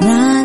Nah.